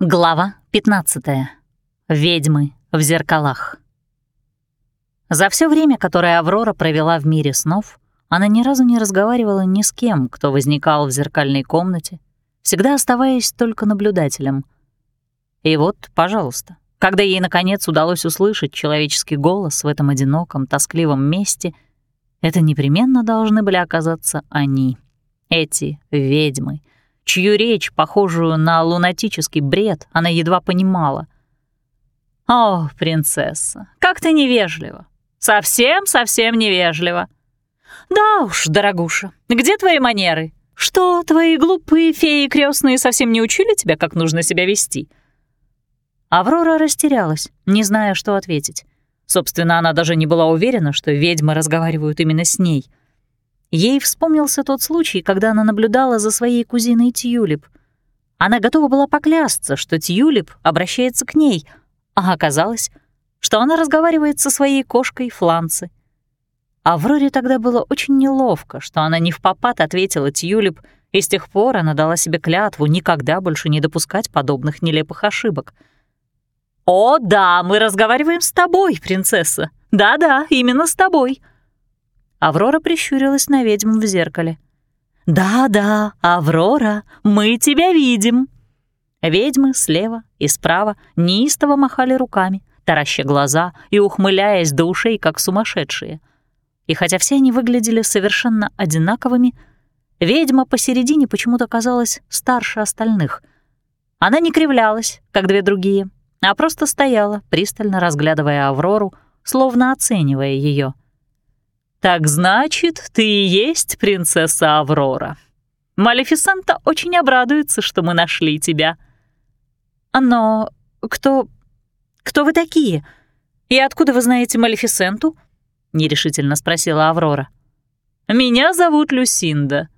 Глава 15. Ведьмы в зеркалах. За все время, которое Аврора провела в мире снов, она ни разу не разговаривала ни с кем, кто возникал в зеркальной комнате, всегда оставаясь только наблюдателем. И вот, пожалуйста, когда ей наконец удалось услышать человеческий голос в этом одиноком, тоскливом месте, это непременно должны были оказаться они, эти ведьмы — чью речь, похожую на лунатический бред, она едва понимала. «О, принцесса, как ты невежлива! Совсем-совсем невежлива!» «Да уж, дорогуша, где твои манеры? Что, твои глупые феи крестные совсем не учили тебя, как нужно себя вести?» Аврора растерялась, не зная, что ответить. Собственно, она даже не была уверена, что ведьмы разговаривают именно с ней — Ей вспомнился тот случай, когда она наблюдала за своей кузиной Тьюлип. Она готова была поклясться, что Тьюлип обращается к ней, а оказалось, что она разговаривает со своей кошкой Фланцы. Авроре тогда было очень неловко, что она не в попад ответила Тьюлип, и с тех пор она дала себе клятву никогда больше не допускать подобных нелепых ошибок. «О, да, мы разговариваем с тобой, принцесса. Да-да, именно с тобой», Аврора прищурилась на ведьм в зеркале. «Да-да, Аврора, мы тебя видим!» Ведьмы слева и справа неистово махали руками, тараща глаза и ухмыляясь до ушей, как сумасшедшие. И хотя все они выглядели совершенно одинаковыми, ведьма посередине почему-то казалась старше остальных. Она не кривлялась, как две другие, а просто стояла, пристально разглядывая Аврору, словно оценивая ее. «Так значит, ты и есть принцесса Аврора. Малефисента очень обрадуется, что мы нашли тебя». «Но кто... кто вы такие? И откуда вы знаете Малефисенту?» — нерешительно спросила Аврора. «Меня зовут Люсинда,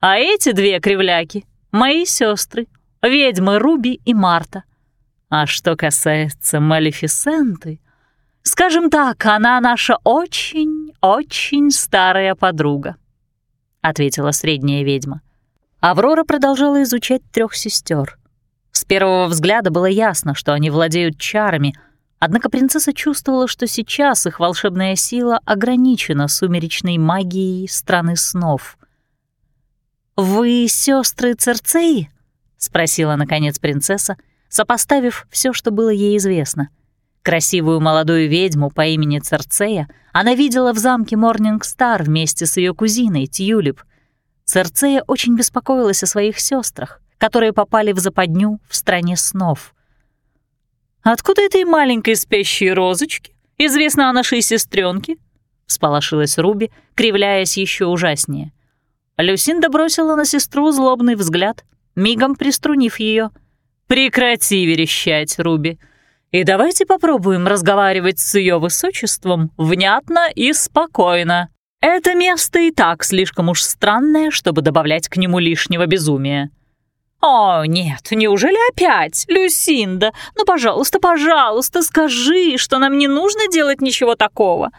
а эти две кривляки — мои сестры, ведьмы Руби и Марта. А что касается Малефисенты, Скажем так, она наша очень-очень старая подруга», — ответила средняя ведьма. Аврора продолжала изучать трех сестер. С первого взгляда было ясно, что они владеют чарами, однако принцесса чувствовала, что сейчас их волшебная сила ограничена сумеречной магией страны снов. «Вы сестры Церцеи?» — спросила, наконец, принцесса, сопоставив все, что было ей известно — Красивую молодую ведьму по имени Церцея она видела в замке Морнинг-Стар вместе с ее кузиной Тьюлип. Церцея очень беспокоилась о своих сестрах, которые попали в западню в стране снов. «Откуда этой маленькой спящей розочки известно о нашей сестренке? всполошилась Руби, кривляясь еще ужаснее. Люсинда бросила на сестру злобный взгляд, мигом приструнив ее. «Прекрати верещать, Руби!» И давайте попробуем разговаривать с ее высочеством внятно и спокойно. Это место и так слишком уж странное, чтобы добавлять к нему лишнего безумия. «О, нет, неужели опять? Люсинда, ну, пожалуйста, пожалуйста, скажи, что нам не нужно делать ничего такого!»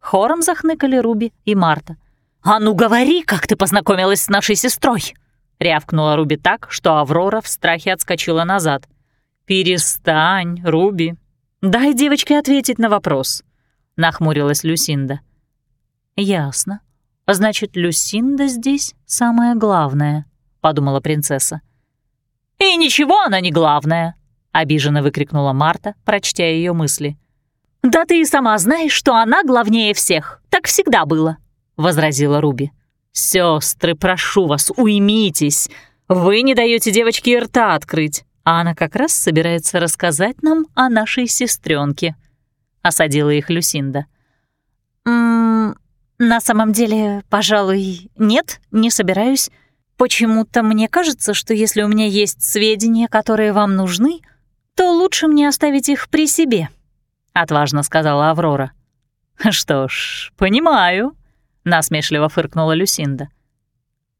Хором захныкали Руби и Марта. «А ну говори, как ты познакомилась с нашей сестрой!» Рявкнула Руби так, что Аврора в страхе отскочила назад. «Перестань, Руби. Дай девочке ответить на вопрос», — нахмурилась Люсинда. «Ясно. Значит, Люсинда здесь самое главное», — подумала принцесса. «И ничего она не главная», — обиженно выкрикнула Марта, прочтя ее мысли. «Да ты и сама знаешь, что она главнее всех. Так всегда было», — возразила Руби. «Сестры, прошу вас, уймитесь. Вы не даете девочке рта открыть а она как раз собирается рассказать нам о нашей сестренке. Осадила их Люсинда. «М -м, «На самом деле, пожалуй, нет, не собираюсь. Почему-то мне кажется, что если у меня есть сведения, которые вам нужны, то лучше мне оставить их при себе», — отважно сказала Аврора. «Что ж, понимаю», — насмешливо фыркнула Люсинда.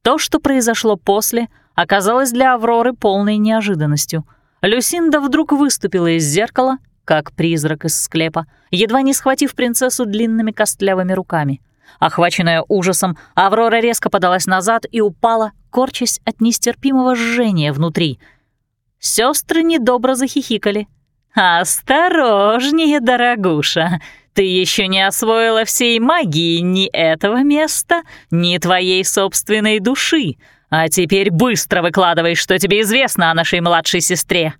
То, что произошло после — оказалось для Авроры полной неожиданностью. Люсинда вдруг выступила из зеркала, как призрак из склепа, едва не схватив принцессу длинными костлявыми руками. Охваченная ужасом, Аврора резко подалась назад и упала, корчась от нестерпимого жжения внутри. Сестры недобро захихикали. «Осторожнее, дорогуша, ты еще не освоила всей магии ни этого места, ни твоей собственной души, а теперь быстро выкладывай, что тебе известно о нашей младшей сестре».